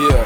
Yeah.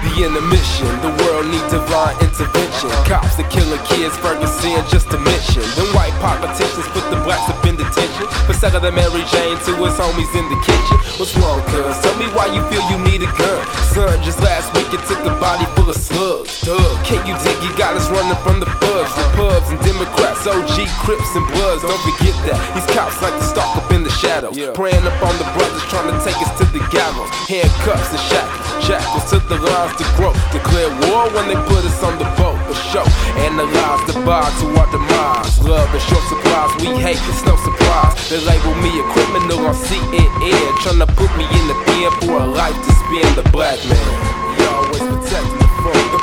The intermission, the world needs divine intervention. Cops are killing kids, Ferguson just to mention. Then white politicians put the blacks up in detention. For selling the Mary Jane to his homies in the kitchen. What's wrong, cuz? Tell me why you feel you need a gun. Son, just last week it took a body full of slugs. Duh, can't you dig? You got us running from the thugs, the pubs and Democrats, OG, Crips and Bloods. Don't forget that. These cops like to stalk up in the shadows. Praying up on the brothers trying to take us to the gallows. Handcuffs and shackles. Shackles to the lines to grow. Declare war when they put us on the boat for show. Analyze the bar to our demise. Love and short supplies, we hate, it's no surprise. They label me a criminal on CNN. Trying to put me in the pen for a life to spend. The black man, he always phone. The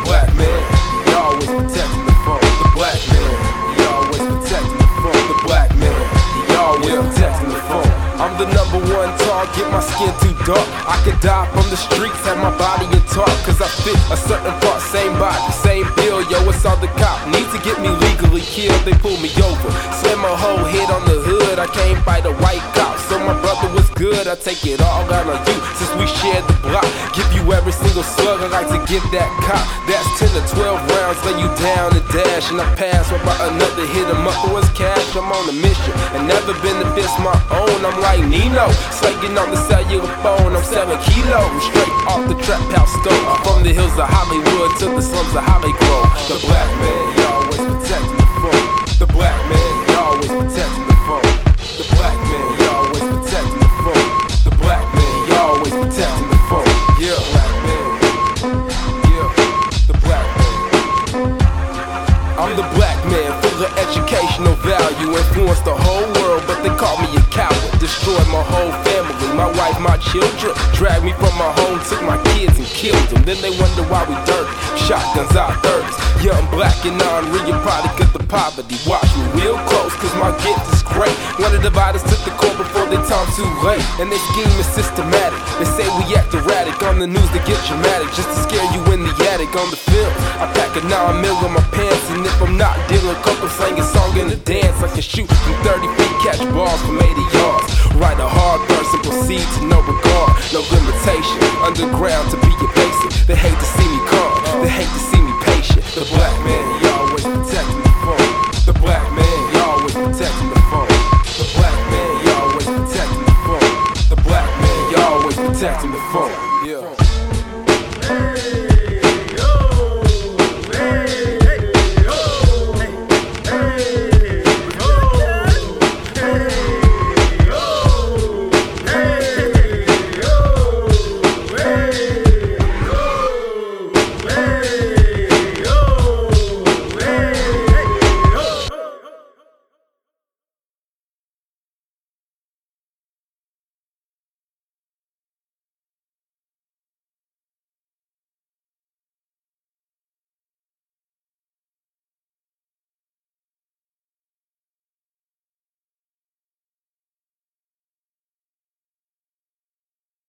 black man, he always protecting the phone. The black man, he always protecting the phone. The black man, he always protecting the phone. I'm the number one target, my skin too dark. I could die from the streets, have my body in talk. Cause I fit a certain part, same body, same bill. Yo, it's all the cop. Need to get me legally killed, they pull me over. Slam my whole head on the hood, I came by the white cop. So my brother I take it all out on you. Since we shared the block, give you every single slug. I like to give that cop. That's 10 to 12 rounds, lay you down and dash. And I pass about another hit him up for his cash. I'm on a mission and never benefits my own. I'm like Nino, slaking on the cellular phone. I'm seven kilos, straight off the trap house stove. From the hills of Hollywood to the slums of Hollygrove. The black man, I'm the black man, full of educational value. Influenced the whole world, but they call me a coward. Destroyed my whole family, my wife, my children. Dragged me from my home, took my kids and killed them. Then they wonder why we dirty. Shotguns out thirties. Young, black, and non-real product of the poverty. Watch me real close, cause my gift is great. One of the dividers took the they time too late. And their scheme is systematic. They say we act erratic on the news to get dramatic. Just to scare you in the attic on the film. I pack a 9 mil in my pants, and if I'm not dealing coke, I'm singing song in the dance. I can shoot from 30 feet, catch balls from 80 yards. Write a hard verse and proceed to no regard, no limitation. Underground to be your basic. They hate protecting the phone. Yeah.